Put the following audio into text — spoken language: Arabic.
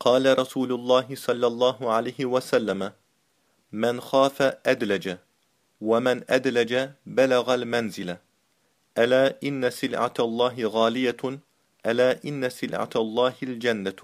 قال رسول الله صلى الله عليه وسلم من خاف أدلج ومن أدلج بلغ المنزل. ألا إن سلعة الله غالية ألا إن سلعة الله الجنة.